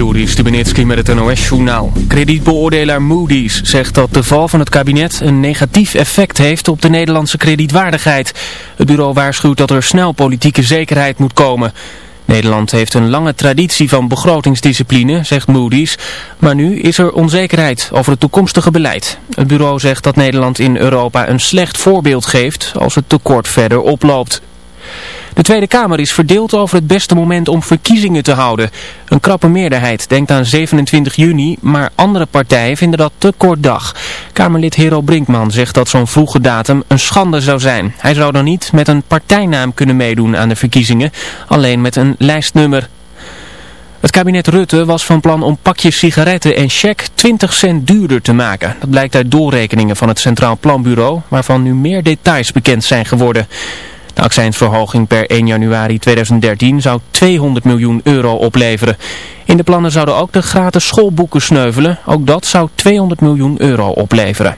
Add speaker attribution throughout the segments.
Speaker 1: Juri Stubenitski met het NOS-journaal. Kredietbeoordelaar Moody's zegt dat de val van het kabinet een negatief effect heeft op de Nederlandse kredietwaardigheid. Het bureau waarschuwt dat er snel politieke zekerheid moet komen. Nederland heeft een lange traditie van begrotingsdiscipline, zegt Moody's. Maar nu is er onzekerheid over het toekomstige beleid. Het bureau zegt dat Nederland in Europa een slecht voorbeeld geeft als het tekort verder oploopt. De Tweede Kamer is verdeeld over het beste moment om verkiezingen te houden. Een krappe meerderheid denkt aan 27 juni, maar andere partijen vinden dat te kort dag. Kamerlid Hero Brinkman zegt dat zo'n vroege datum een schande zou zijn. Hij zou dan niet met een partijnaam kunnen meedoen aan de verkiezingen, alleen met een lijstnummer. Het kabinet Rutte was van plan om pakjes sigaretten en cheque 20 cent duurder te maken. Dat blijkt uit doorrekeningen van het Centraal Planbureau, waarvan nu meer details bekend zijn geworden. De accijnsverhoging per 1 januari 2013 zou 200 miljoen euro opleveren. In de plannen zouden ook de gratis schoolboeken sneuvelen. Ook dat zou 200 miljoen euro opleveren.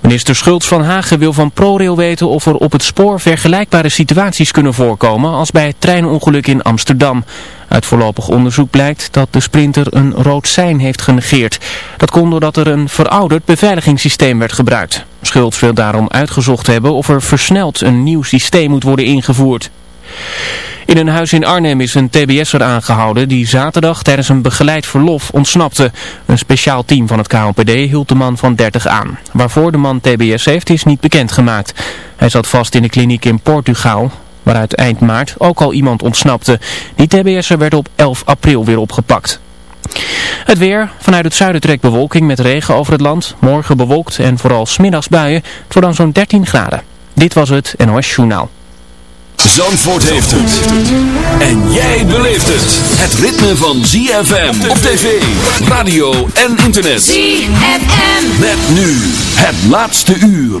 Speaker 1: Minister Schultz van Hagen wil van ProRail weten of er op het spoor vergelijkbare situaties kunnen voorkomen als bij het treinongeluk in Amsterdam. Uit voorlopig onderzoek blijkt dat de sprinter een rood sein heeft genegeerd. Dat kon doordat er een verouderd beveiligingssysteem werd gebruikt. Schultz wil daarom uitgezocht hebben of er versneld een nieuw systeem moet worden ingevoerd. In een huis in Arnhem is een tbs'er aangehouden die zaterdag tijdens een begeleid verlof ontsnapte. Een speciaal team van het KNPD hield de man van 30 aan. Waarvoor de man tbs heeft is niet bekendgemaakt. Hij zat vast in de kliniek in Portugal, waaruit eind maart ook al iemand ontsnapte. Die tbs'er werd op 11 april weer opgepakt. Het weer. Vanuit het zuiden trekt bewolking met regen over het land. Morgen bewolkt en vooral smiddags buien. Het wordt dan zo'n 13 graden. Dit was het NOS Journaal.
Speaker 2: Zandvoort heeft het. En jij beleeft het. Het ritme van ZFM op tv, radio en internet.
Speaker 3: ZFM.
Speaker 2: Met nu het laatste uur.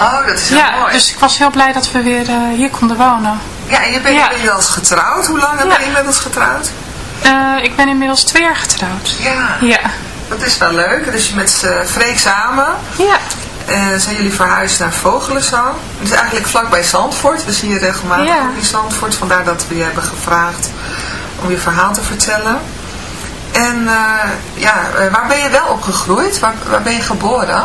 Speaker 4: Oh, dat is heel
Speaker 5: Ja,
Speaker 4: mooi.
Speaker 5: dus ik was heel blij dat we weer eh, hier konden wonen.
Speaker 4: Ja, en je bent
Speaker 5: Ja.
Speaker 4: inmiddels getrouwd. Hoe lang ben je inmiddels getrouwd?
Speaker 5: ik ben inmiddels twee jaar getrouwd.
Speaker 4: Ja.
Speaker 5: Ja.
Speaker 4: Dat is wel leuk. Dus je met uh, Freek samen.
Speaker 5: Ja.
Speaker 4: Uh, zijn jullie verhuisd naar Vogelenzang. Het is eigenlijk vlakbij Zandvoort. We zien je regelmatig ja. ook in Zandvoort. Vandaar dat we je hebben gevraagd om je verhaal te vertellen. En uh, ja, waar ben je wel opgegroeid? Waar, waar ben je geboren?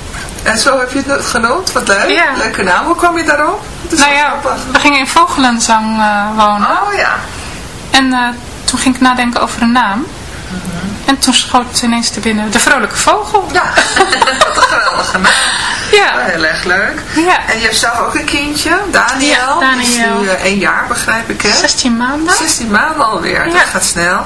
Speaker 4: En zo heb je het genoemd. Wat leuk.
Speaker 5: Ja.
Speaker 4: Leuke naam. Hoe kwam je daarop?
Speaker 5: Nou ja, we gingen in Vogelenzang wonen.
Speaker 4: Oh ja.
Speaker 5: En toen ging ik nadenken over een naam.
Speaker 4: Mm -hmm.
Speaker 5: En toen schoot het ineens te binnen. De Vrolijke Vogel.
Speaker 4: Ja, wat een geweldige naam.
Speaker 5: Ja.
Speaker 4: Oh, heel erg leuk.
Speaker 5: Ja.
Speaker 4: En je hebt zelf ook een kindje, Daniel.
Speaker 5: Ja, Daniel.
Speaker 4: Die is nu uh, één jaar, begrijp ik, hè?
Speaker 5: 16 maanden.
Speaker 4: 16 maanden alweer,
Speaker 5: Ja.
Speaker 4: dat gaat snel.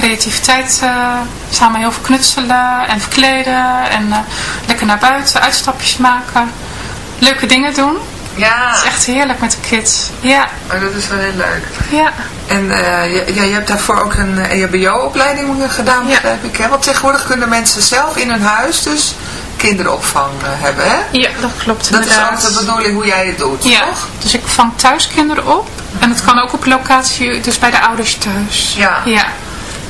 Speaker 5: creativiteit uh, samen heel veel knutselen en verkleden. En uh, lekker naar buiten, uitstapjes maken. Leuke dingen doen.
Speaker 4: Ja,
Speaker 5: Het is echt heerlijk met de kids. Ja,
Speaker 4: oh, dat is wel heel leuk.
Speaker 5: ja.
Speaker 4: En uh, je, ja, je hebt daarvoor ook een E EHBO-opleiding gedaan,
Speaker 5: Ja.
Speaker 4: begrijp ik. Hè? Want tegenwoordig kunnen mensen zelf in hun huis dus kinderopvang hebben, hè?
Speaker 5: Ja, dat klopt
Speaker 4: Dat is ook de bedoeling hoe jij het doet,
Speaker 5: Ja,
Speaker 4: toch?
Speaker 5: dus ik vang thuis kinderen op. En het kan ook op locatie, dus bij de ouders thuis.
Speaker 4: Ja.
Speaker 5: Ja.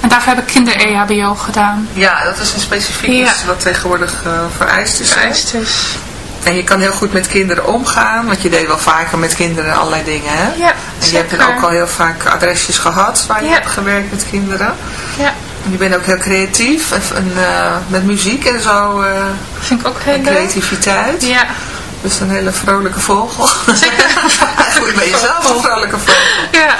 Speaker 5: En daarvoor heb ik kinder-EHBO gedaan.
Speaker 4: Ja, dat is een specifiek
Speaker 5: Ja.
Speaker 4: iets wat tegenwoordig uh, vereist is.
Speaker 5: Vereist is.
Speaker 4: En je kan heel goed met kinderen omgaan, want je deed wel vaker met kinderen allerlei dingen, hè?
Speaker 5: Ja,
Speaker 4: En je hebt dan
Speaker 5: zeker.
Speaker 4: ook al heel vaak adresjes gehad waar je
Speaker 5: Ja.
Speaker 4: hebt gewerkt met kinderen.
Speaker 5: Ja,
Speaker 4: En je bent ook heel creatief, en, uh, met muziek en zo, uh,
Speaker 5: vind ik ook heel leuk.
Speaker 4: creativiteit.
Speaker 5: Ja,
Speaker 4: Dus een hele vrolijke vogel.
Speaker 5: zeker.
Speaker 4: Eigenlijk ben je zelf een vrolijke vogel.
Speaker 5: Ja.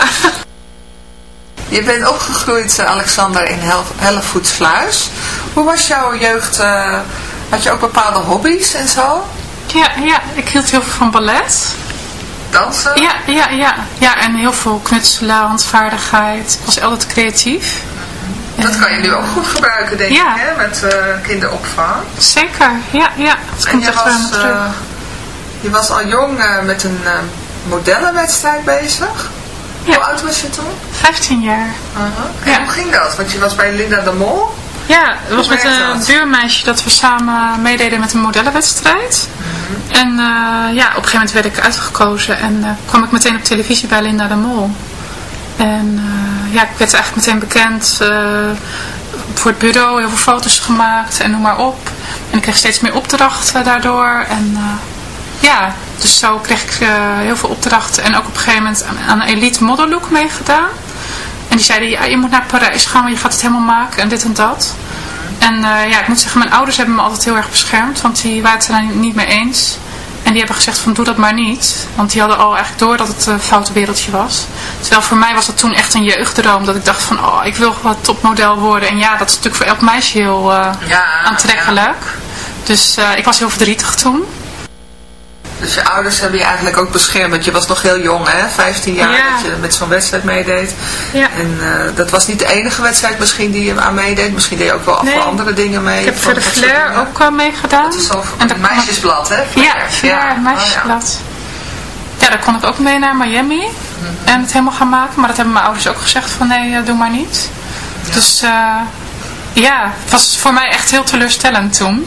Speaker 4: Je bent opgegroeid, eh, Alexander, in Hel Hellevoetsluis. Hoe was jouw jeugd? eh, had je ook bepaalde hobby's en zo?
Speaker 5: Ja, ja, ik hield heel veel van ballet.
Speaker 4: Dansen?
Speaker 5: Ja, ja, ja. Ja, en heel veel knutselen, handvaardigheid. Ik was altijd creatief.
Speaker 4: Dat kan je nu ook goed gebruiken, denk
Speaker 5: Ja.
Speaker 4: ik, hè? met eh, kinderopvang.
Speaker 5: Zeker, ja, ja.
Speaker 4: En je was, je was al jong met een modellenwedstrijd bezig.
Speaker 5: Ja.
Speaker 4: Hoe oud was je toen?
Speaker 5: 15 jaar.
Speaker 4: En
Speaker 5: Ja.
Speaker 4: hoe ging dat? Want je was bij Linda de Mol.
Speaker 5: Ja, het was met een
Speaker 4: dat?
Speaker 5: buurmeisje dat we samen meededen met een modellenwedstrijd.
Speaker 4: Mhm.
Speaker 5: En eh, ja, op een gegeven moment werd ik uitgekozen en eh, kwam ik meteen op televisie bij Linda de Mol. En eh, ja, ik werd eigenlijk meteen bekend voor het bureau, heel veel foto's gemaakt en noem maar op. En ik kreeg steeds meer opdrachten daardoor. En ja, dus zo kreeg ik eh, heel veel opdrachten en ook op een gegeven moment aan, een Elite Model Look meegedaan. En die zeiden, ja, je moet naar Parijs gaan, want je gaat het helemaal maken en dit en dat. En eh, ja, ik moet zeggen, mijn ouders hebben me altijd heel erg beschermd, want die waren het er niet mee eens. En die hebben gezegd van doe dat maar niet. Want die hadden al eigenlijk door dat het een foute wereldje was. Terwijl voor mij was dat toen echt een jeugddroom. Dat ik dacht van oh ik wil wat topmodel worden. En ja dat is natuurlijk voor elk meisje heel uh, aantrekkelijk. Dus uh, ik was heel verdrietig toen.
Speaker 4: Dus je ouders hebben je eigenlijk ook beschermd. Want je was nog heel jong, hè? 15 jaar dat je met zo'n wedstrijd meedeed.
Speaker 5: Ja.
Speaker 4: En uh, dat was niet de enige wedstrijd misschien die je aan meedeed. Misschien deed je ook wel nee. andere dingen mee. Ik
Speaker 5: heb voor de Flair ook wel meegedaan. Dat
Speaker 4: is en een meisjesblad, hè?
Speaker 5: Ja, Flair, ja. meisjesblad. Oh, ja. ja. daar kon ik ook mee naar Miami. Mm -hmm. En het helemaal gaan maken. Maar dat hebben mijn ouders ook gezegd van nee, doe maar niet. Dus uh, ja, het was voor mij echt heel teleurstellend toen.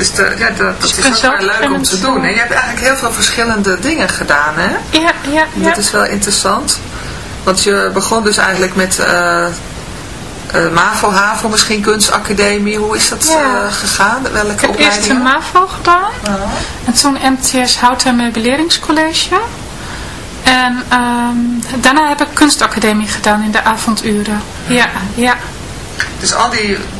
Speaker 4: Dus de, ja, dat, dat is ook wel leuk om te doen. En je hebt eigenlijk heel veel verschillende dingen gedaan, hè?
Speaker 5: Ja, ja, ja.
Speaker 4: Dat is wel interessant. Want je begon dus eigenlijk met uh, uh, MAVO, HAVO, misschien kunstacademie. Hoe is dat ja. uh, gegaan? Welke
Speaker 5: ik heb eerst een MAVO gedaan. -huh. En toen MTS Hout- en Meubileringscollege. En um, daarna heb ik kunstacademie gedaan in de avonduren. Ja, ja.
Speaker 4: Dus al die,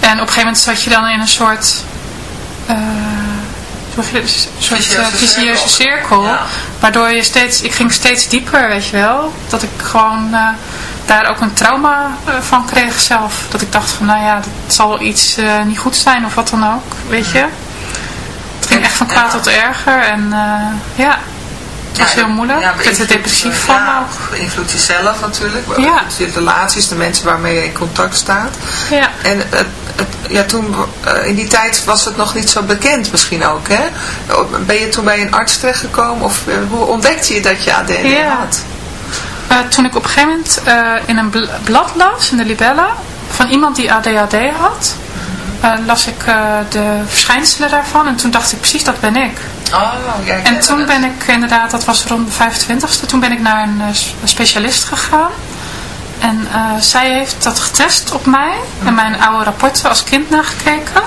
Speaker 5: En op een gegeven moment zat je dan in een soort... Uh, een soort vicieuze cirkel. Waardoor je steeds, ik ging steeds dieper, weet je wel. Dat ik gewoon uh, daar ook een trauma uh, van kreeg zelf. Dat ik dacht van, nou ja, dat zal iets niet goed zijn of wat dan ook, weet je. Het ging echt van kwaad tot erger en ja... Het was heel moeilijk. Ja, ik werd er depressief van
Speaker 4: ja, ook. beïnvloedt jezelf natuurlijk. Ja. Je relaties, de mensen waarmee je in contact staat. Ja. En het ja, toen, uh, in die tijd was het nog niet zo bekend misschien ook, hè? Ben je toen bij een arts terechtgekomen of uh, hoe ontdekte je dat je ADHD ja. had?
Speaker 5: Uh, toen ik op een gegeven moment in een blad las, in de Libella, van iemand die ADHD had, las ik de verschijnselen daarvan en toen dacht ik precies, dat ben ik.
Speaker 4: Oh, ja,
Speaker 5: en toen ben ik inderdaad, dat was rond de 25ste, toen ben ik naar een specialist gegaan. En uh, zij heeft dat getest op mij en mijn oude rapporten als kind nagekeken.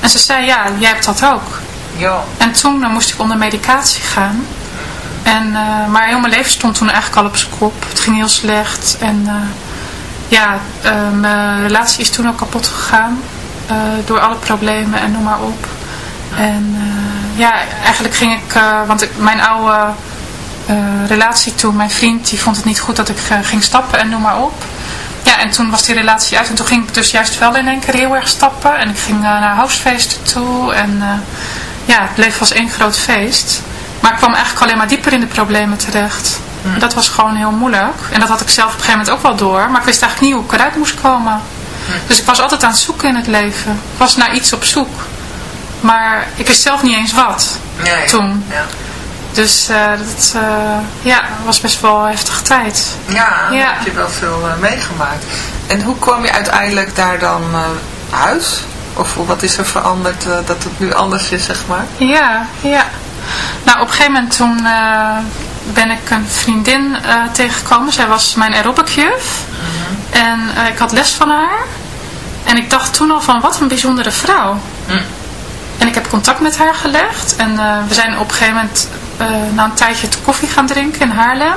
Speaker 5: En ze zei, ja, jij hebt dat ook.
Speaker 4: Ja.
Speaker 5: En toen moest ik onder medicatie gaan. En, uh, maar heel mijn leven stond toen eigenlijk al op zijn kop. Het ging heel slecht. En ja, mijn relatie is toen ook kapot gegaan. door alle problemen en noem maar op. En ja, eigenlijk ging ik, want ik, mijn oude relatie toen. Mijn vriend die vond het niet goed dat ik uh, ging stappen en noem maar op. Ja, en toen was die relatie uit. En toen ging ik dus juist wel in één keer heel erg stappen. En ik ging uh, naar housefeesten toe. En ja, het leven was één groot feest. Maar ik kwam eigenlijk alleen maar dieper in de problemen terecht. En dat was gewoon heel moeilijk. En dat had ik zelf op een gegeven moment ook wel door. Maar ik wist eigenlijk niet hoe ik eruit moest komen. Dus ik was altijd aan het zoeken in het leven. Ik was naar iets op zoek. Maar ik wist zelf niet eens wat.
Speaker 4: Nee,
Speaker 5: toen.
Speaker 4: Ja.
Speaker 5: Dus uh, dat uh, ja, was best wel een heftige tijd.
Speaker 4: Ja, ja. heb je wel veel uh, meegemaakt. En hoe kwam je uiteindelijk daar dan uit? Of wat is er veranderd dat het nu anders is, zeg maar?
Speaker 5: Ja, ja. Nou, op een gegeven moment toen ben ik een vriendin tegengekomen. Zij was mijn aerobicjuf. Mm En ik had les van haar. En ik dacht toen al van, wat een bijzondere vrouw. Mm. En ik heb contact met haar gelegd. En we zijn op een gegeven moment uh, na een tijdje te koffie gaan drinken in Haarlem.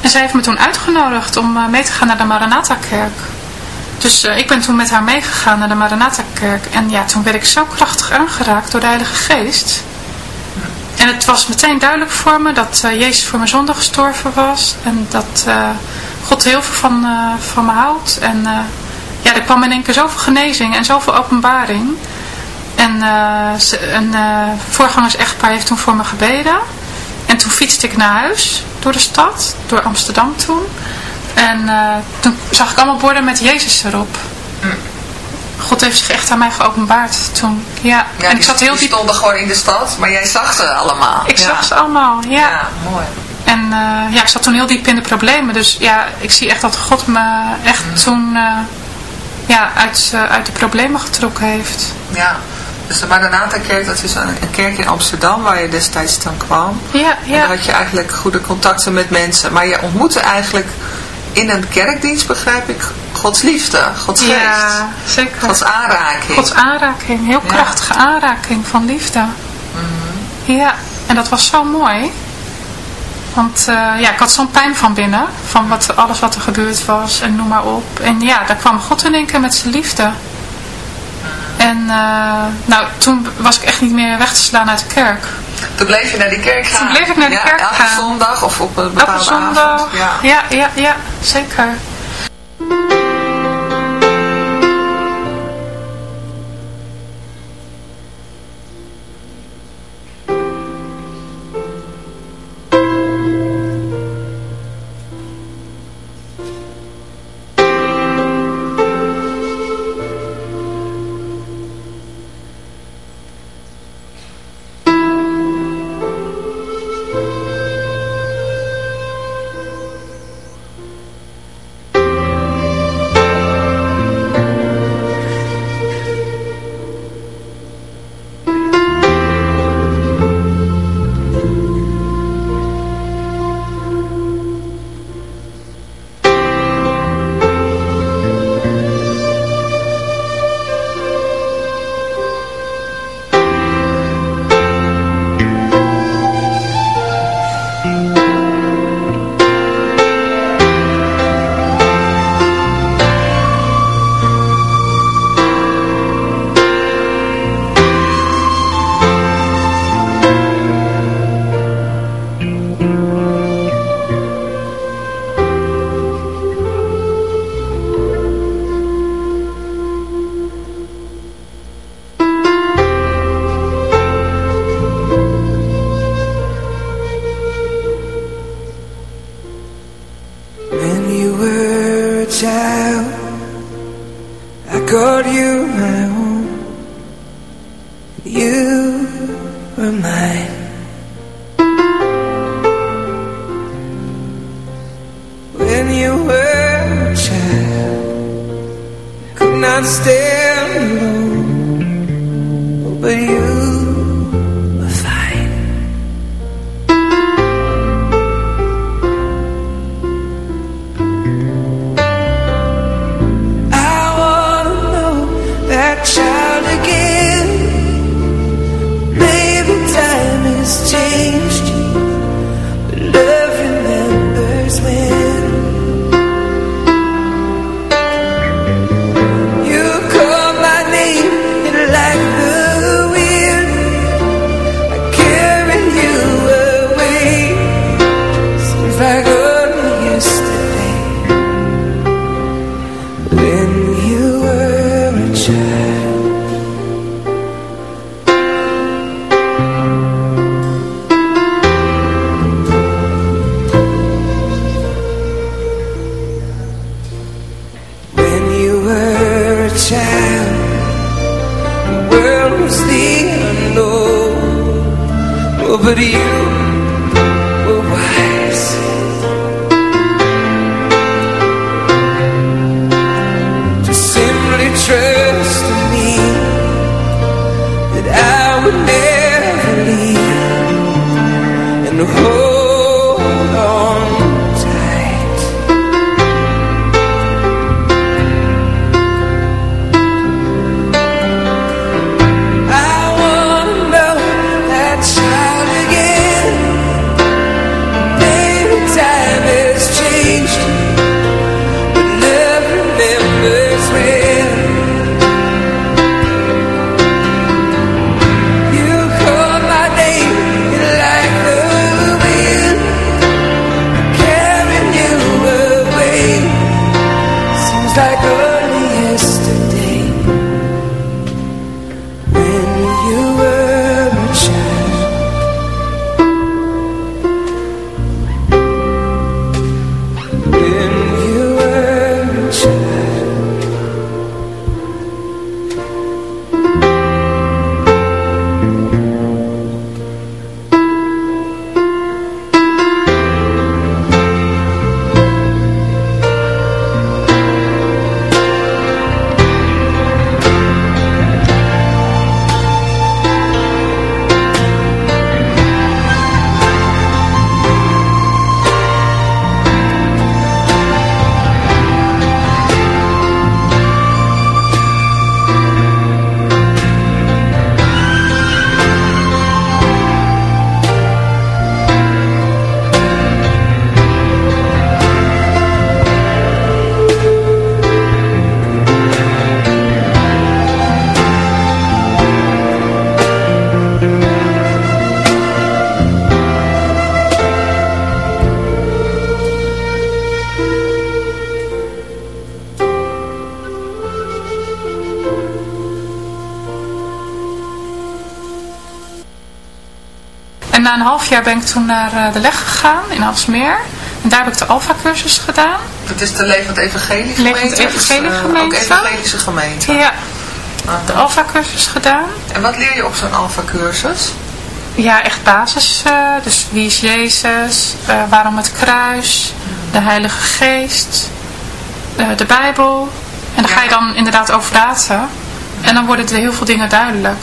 Speaker 5: En zij heeft me toen uitgenodigd om uh, mee te gaan naar de Maranatha-kerk. Dus uh, ik ben toen met haar meegegaan naar de Maranatha-kerk. En ja, toen werd ik zo krachtig aangeraakt door de Heilige Geest. En het was meteen duidelijk voor me dat Jezus voor mijn zonde gestorven was. En dat God heel veel van, van me houdt. En ja, er kwam in één keer zoveel genezing en zoveel openbaring. En uh, een uh, voorgangers-echtpaar heeft toen voor me gebeden. En toen fietste ik naar huis door de stad, door Amsterdam toen. En uh, toen zag ik allemaal borden met Jezus erop.
Speaker 6: God heeft zich echt aan mij geopenbaard toen. Ja,
Speaker 4: en ik zat heel diep... stonden gewoon in de stad, maar jij zag ze allemaal.
Speaker 6: Ik zag ze allemaal, ja.
Speaker 4: Ja, mooi.
Speaker 6: En uh, ja, ik zat toen heel diep in de problemen. Dus ja, ik zie echt dat God me echt mm. toen ja, uit, uit de problemen getrokken heeft.
Speaker 4: Ja, dus de Maranatha-kerk, dat is een, kerk in Amsterdam waar je destijds dan kwam.
Speaker 6: Ja, ja.
Speaker 4: En daar had je eigenlijk goede contacten met mensen. Maar je ontmoette eigenlijk in een kerkdienst, begrijp ik, Gods liefde, Gods geest.
Speaker 6: Ja, zeker.
Speaker 4: Gods aanraking.
Speaker 6: Gods aanraking, heel krachtige aanraking van liefde.
Speaker 4: Mm
Speaker 6: Ja, en dat was zo mooi. Want uh, ja, ik had zo'n pijn van binnen. Van wat, alles wat er gebeurd was en noem maar op. En ja, daar kwam God in één keer met zijn liefde. En uh, nou, toen was ik echt niet meer weg te slaan uit de kerk.
Speaker 4: Toen bleef je naar die kerk gaan?
Speaker 6: Toen bleef ik naar
Speaker 4: ja,
Speaker 6: kerk
Speaker 4: elke
Speaker 6: gaan.
Speaker 4: zondag of op een bepaalde
Speaker 6: elke zondag,
Speaker 4: avond? Ja.
Speaker 6: ja, ja, ja zeker.
Speaker 5: stand alone But you een half jaar ben ik toen naar de leg gegaan in Alsmeer. En daar heb ik de Alpha-cursus gedaan.
Speaker 4: Dat is de Levend Evangelie gemeente?
Speaker 5: Levend Evangelie gemeente.
Speaker 4: ook evangelische gemeente?
Speaker 5: Ja. De Alpha-cursus gedaan.
Speaker 4: En wat leer je op zo'n Alpha-cursus?
Speaker 5: Ja, echt basis. Uh, dus wie is Jezus? Uh, waarom het kruis? De Heilige Geest? De Bijbel? En daar ga je dan inderdaad over praten. En dan worden er heel veel dingen duidelijk.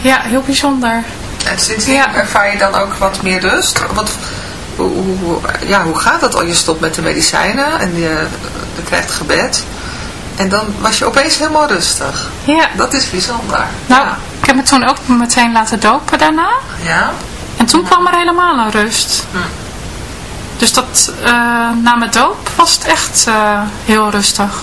Speaker 5: Ja, heel bijzonder.
Speaker 4: En sindsdien ja. ervaar je dan ook wat meer rust? Wat, hoe, hoe, ja, hoe gaat dat al? Je stopt met de medicijnen en je, je krijgt gebed. En dan was je opeens helemaal rustig.
Speaker 5: Ja.
Speaker 4: Dat is bijzonder.
Speaker 5: Nou, ik heb me toen ook meteen laten dopen daarna.
Speaker 4: Ja.
Speaker 5: En toen kwam er helemaal een rust.
Speaker 4: Hm.
Speaker 5: Dus dat, uh, na mijn doop was het echt uh, heel rustig.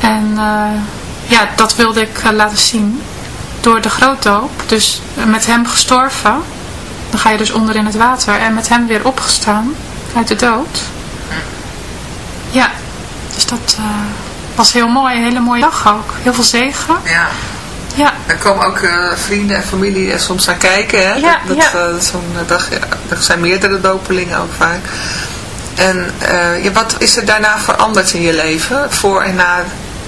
Speaker 5: En ja, dat wilde ik laten zien. Door de grootdoop. Dus met hem gestorven. Dan ga je dus onder in het water. En met hem weer opgestaan. Uit de dood. Ja, dus dat was heel mooi, een hele mooie dag ook. Heel veel zegen.
Speaker 4: Ja.
Speaker 5: Ja.
Speaker 4: Er komen ook uh, vrienden en familie soms naar kijken. Hè?
Speaker 5: Ja,
Speaker 4: dat,
Speaker 5: ja.
Speaker 4: Uh, Zo'n dag, ja, er zijn meerdere dopelingen ook vaak. En uh, wat is er daarna veranderd in je leven? Voor en na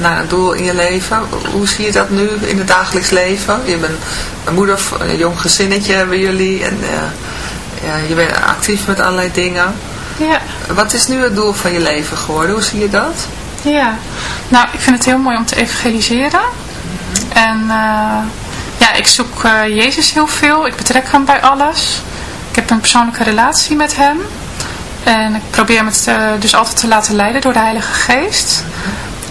Speaker 4: naar een doel in je leven. Hoe zie je dat nu in het dagelijks leven? Je bent een moeder, een jong gezinnetje hebben jullie. En eh, ja, je bent actief met allerlei dingen.
Speaker 5: Ja,
Speaker 4: Wat is nu het doel van je leven geworden? Hoe zie je dat?
Speaker 5: ja. Nou, ik vind het heel mooi om te evangeliseren. En eh, ja, ik zoek eh, Jezus heel veel. Ik betrek hem bij alles. Ik heb een persoonlijke relatie met hem. En ik probeer me dus altijd te laten leiden door de Heilige Geest.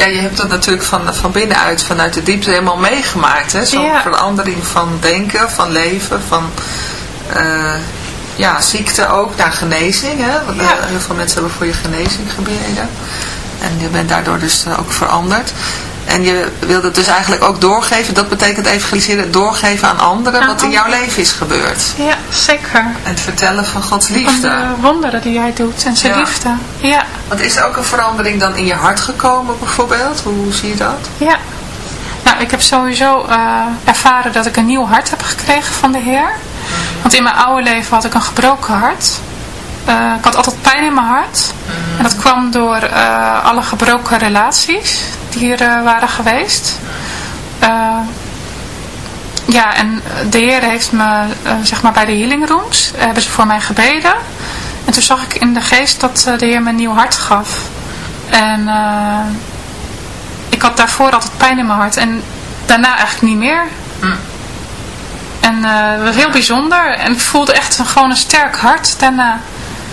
Speaker 4: Ja, je hebt dat natuurlijk van, van binnenuit, vanuit de diepte helemaal meegemaakt. Zo'n
Speaker 5: ja.
Speaker 4: verandering van denken, van leven, van uh, ja, ziekte ook naar genezing. Hè? Want
Speaker 5: ja.
Speaker 4: heel veel mensen hebben voor je genezing gebeden. En je bent daardoor dus ook veranderd. En je wilde het dus eigenlijk ook doorgeven, dat betekent evangeliseren, doorgeven aan anderen
Speaker 5: aan
Speaker 4: wat in jouw leven is gebeurd.
Speaker 5: Ja, zeker.
Speaker 4: En het vertellen van Gods liefde.
Speaker 5: Van de wonderen die jij doet en zijn
Speaker 4: ja.
Speaker 5: liefde. Ja.
Speaker 4: Want is er ook een verandering dan in je hart gekomen bijvoorbeeld? Hoe zie je dat?
Speaker 5: Ja. Nou, ik heb sowieso uh, ervaren dat ik een nieuw hart heb gekregen van de Heer. Want in mijn oude leven had ik een gebroken hart. Uh, ik had altijd pijn in mijn hart. En dat kwam door uh, alle gebroken relaties die er uh, waren geweest. ja, en de Heer heeft me, zeg maar bij de healing rooms, hebben ze voor mij gebeden. En toen zag ik in de geest dat de Heer me een nieuw hart gaf. En ik had daarvoor altijd pijn in mijn hart. En daarna eigenlijk niet meer.
Speaker 4: Mm.
Speaker 5: En dat was heel bijzonder. En ik voelde echt een, gewoon een sterk hart daarna.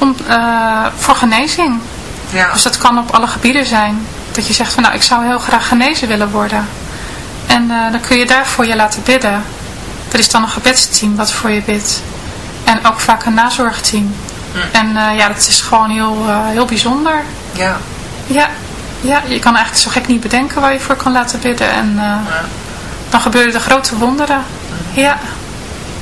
Speaker 5: om, voor genezing.
Speaker 4: Ja.
Speaker 5: Dus dat kan op alle gebieden zijn. Dat je zegt van nou ik zou heel graag genezen willen worden. En uh, dan kun je daarvoor je laten bidden. Er is dan een gebedsteam wat voor je bidt. En ook vaak een nazorgteam.
Speaker 4: Hm.
Speaker 5: En uh, ja, dat is gewoon heel, heel bijzonder.
Speaker 4: Ja.
Speaker 5: ja. Ja, je kan eigenlijk zo gek niet bedenken waar je voor kan laten bidden. En ja. dan gebeuren de grote wonderen.
Speaker 4: Hm.
Speaker 5: Ja.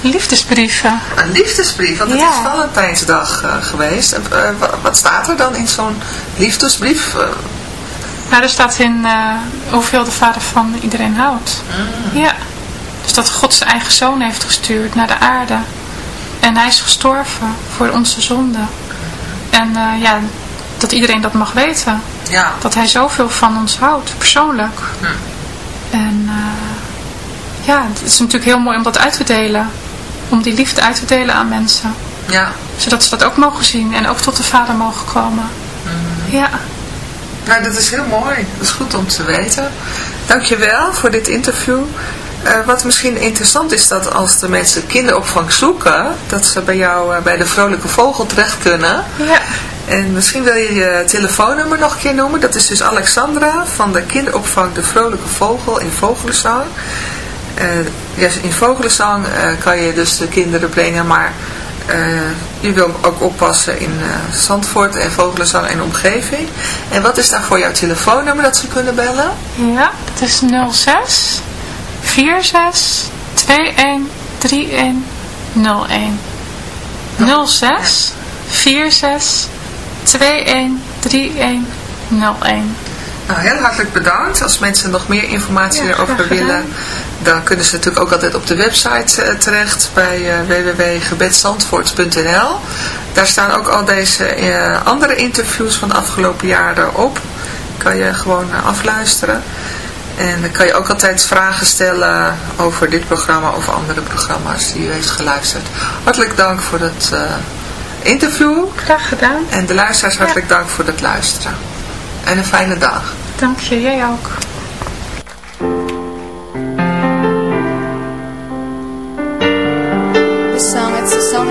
Speaker 5: Liefdesbrieven.
Speaker 4: Een liefdesbrief, want het
Speaker 5: ja.
Speaker 4: is Valentijnsdag uh, geweest. Uh, wat staat er dan in zo'n liefdesbrief? Uh,
Speaker 5: nou, er staat in hoeveel de vader van iedereen houdt.
Speaker 4: Mm.
Speaker 5: Ja. Dus dat God zijn eigen zoon heeft gestuurd naar de aarde. En hij is gestorven voor onze zonde. En ja, dat iedereen dat mag weten.
Speaker 4: Ja.
Speaker 5: Dat hij zoveel van ons houdt, persoonlijk.
Speaker 4: Mm.
Speaker 5: En ja, het is natuurlijk heel mooi om dat uit te delen. Om die liefde uit te delen aan mensen.
Speaker 4: Ja.
Speaker 5: Zodat ze dat ook mogen zien en ook tot de vader mogen komen.
Speaker 4: Mm.
Speaker 5: Ja.
Speaker 4: Nou, dat is heel mooi. Dat is goed om te weten. Dankjewel voor dit interview. Uh, wat misschien interessant is dat als de mensen kinderopvang zoeken, dat ze bij jou uh, bij de Vrolijke Vogel terecht kunnen.
Speaker 5: Ja.
Speaker 4: En misschien wil je je telefoonnummer nog een keer noemen. Dat is dus Alexandra van de kinderopvang De Vrolijke Vogel in Vogelenzang. Uh, in Vogelenzang uh, kan je dus de kinderen brengen, maar je wil ook oppassen in Zandvoort en Vogelenzang en omgeving. En wat is daar voor jouw telefoonnummer dat ze kunnen bellen?
Speaker 5: Ja, dat is 06 46 21 31 01. 06 46 21 31 01.
Speaker 4: Nou, heel hartelijk bedankt. Als mensen nog meer informatie
Speaker 5: ja,
Speaker 4: erover willen, dan kunnen ze natuurlijk ook altijd op de website uh, terecht bij uh, www.gebedzandvoort.nl. Daar staan ook al deze uh, andere interviews van de afgelopen jaren op. Kan je gewoon afluisteren. En dan kan je ook altijd vragen stellen over dit programma of andere programma's die u heeft geluisterd. Hartelijk dank voor het interview.
Speaker 5: Graag gedaan.
Speaker 4: En de luisteraars hartelijk ja. dank voor het luisteren. En een fijne dag.
Speaker 5: Dank je, jij ook.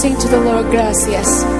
Speaker 3: Sing to the Lord, gracias.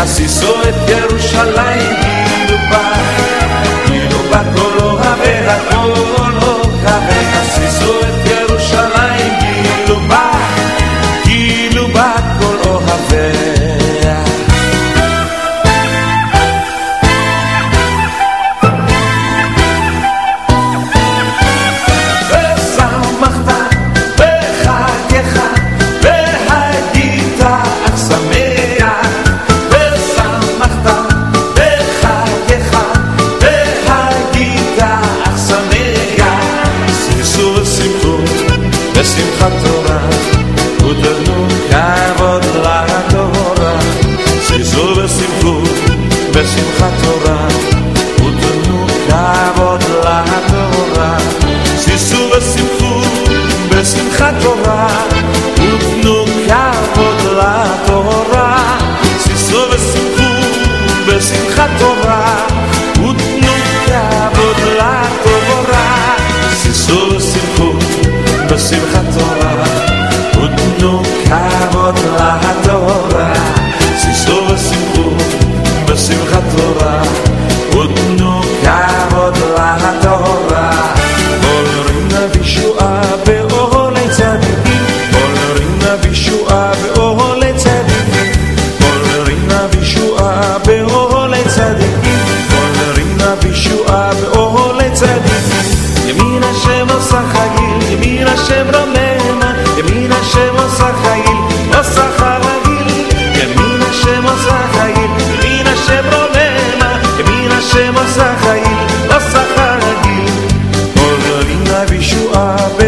Speaker 7: Als
Speaker 8: je zoet je rust. Abishua, Abishua.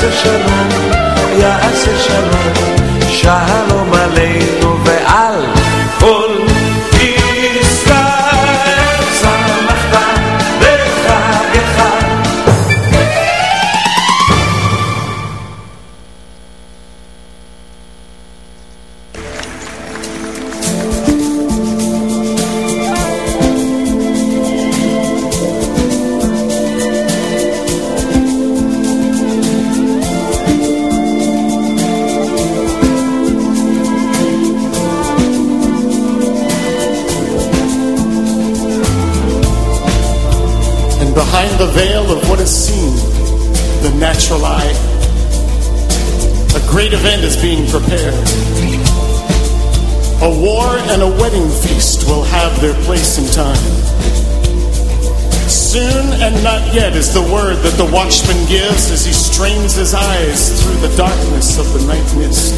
Speaker 9: Shalom. Place in time. Soon and not yet is the word that the watchman gives as he strains his eyes through the darkness of the night mist.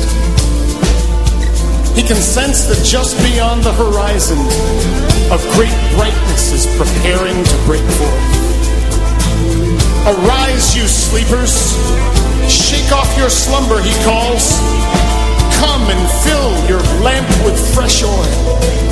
Speaker 9: He can sense that just beyond the horizon, a great brightness is preparing to break forth. Arise, you sleepers. Shake off your slumber, he calls. Come and fill your lamp with fresh oil.